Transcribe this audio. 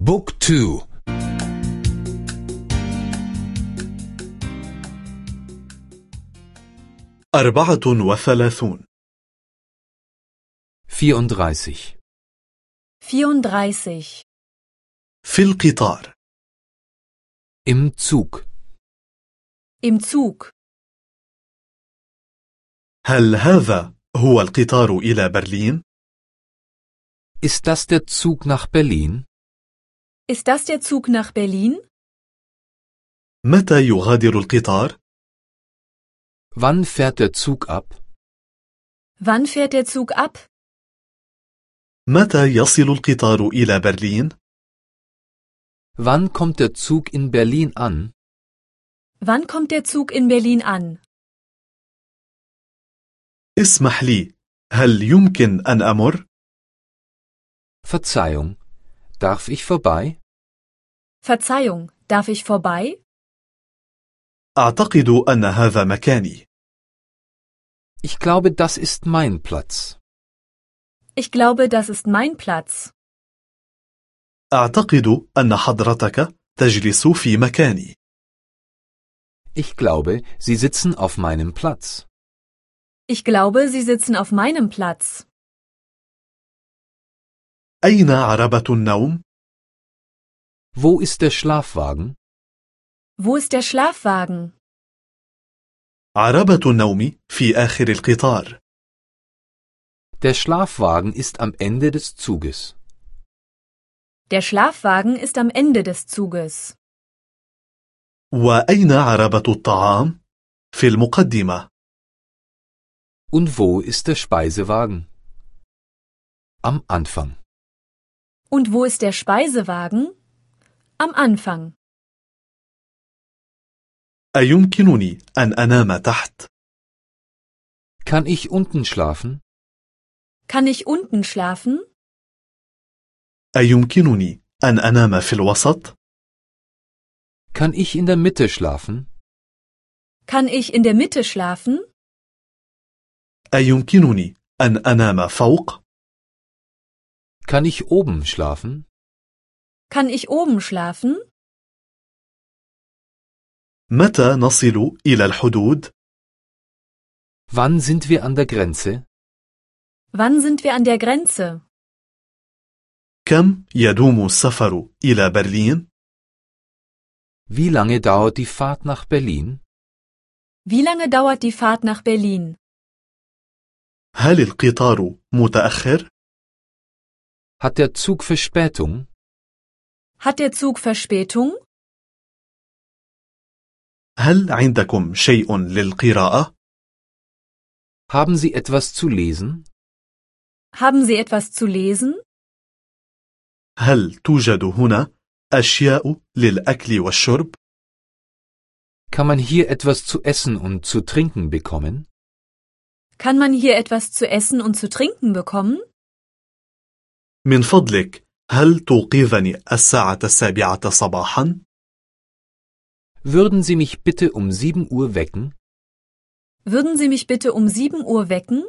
بوك تو أربعة وثلاثون 34 34. في القطار Im Zug. Im Zug. هل هذا هو القطار إلى برلين؟ Ist das der Zug nach Berlin? Ist das der Zug nach Berlin? متى يغادر القطار؟ Wann fährt der Zug ab? Wann fährt der Zug ab? متى يصل القطار إلى برلين؟ Wann kommt der Zug in Berlin an? Wann kommt der Zug in Berlin an? اسمح لي هل يمكن أن أمر؟ Verzeihung. Darf ich vorbei? Verzeihung, darf ich vorbei? أعتقد أن هذا مكاني Ich glaube, das ist mein Platz. Ich glaube, das ist mein Platz. أعتقد أن حضرتك تجلس في مكاني Ich glaube, Sie sitzen auf meinem Platz. Ich glaube, Sie sitzen auf meinem Platz. أين عربة النوم؟ Wo ist der Schlafwagen? Wo ist der Schlafwagen? عربة النوم في آخر القطار Der Schlafwagen ist am Ende des Zuges. Der Schlafwagen ist am Ende des Zuges. وأين عربة الطعام؟ في المقدمة Und wo ist der Speisewagen? Am Anfang. Und wo ist der Speisewagen? Am Anfang. أيمكنني أن أنام تحت؟ Kann ich unten schlafen? Kann ich unten schlafen? أيمكنني أن أنام في الوسط؟ Kann ich in der Mitte schlafen? Kann ich in der Mitte schlafen? أيمكنني أن أنام فوق؟ Kann ich oben schlafen? Kann ich oben schlafen? متى نصل إلى الحدود؟ Wann sind wir an der Grenze? Wann sind wir an der Grenze? كم يدوم السفر إلى برلين؟ Wie lange dauert die Fahrt nach Berlin? Wie lange dauert die Fahrt nach Berlin? هل القطار متأخر؟ Hat der Zug Verspätung? Hat der Zug Verspätung? هل عندكم شيء للقراءة؟ Haben Sie etwas zu lesen? Haben Sie etwas zu lesen? هل توجد هنا أشياء للأكل والشرب؟ Kann man hier etwas zu essen und zu trinken bekommen? Kann man hier etwas zu essen und zu trinken bekommen? من فضلك هل توقظني الساعة السابعة صباحا؟ Würden Sie mich bitte um 7 Uhr wecken? Würden Sie mich bitte um 7 Uhr wecken?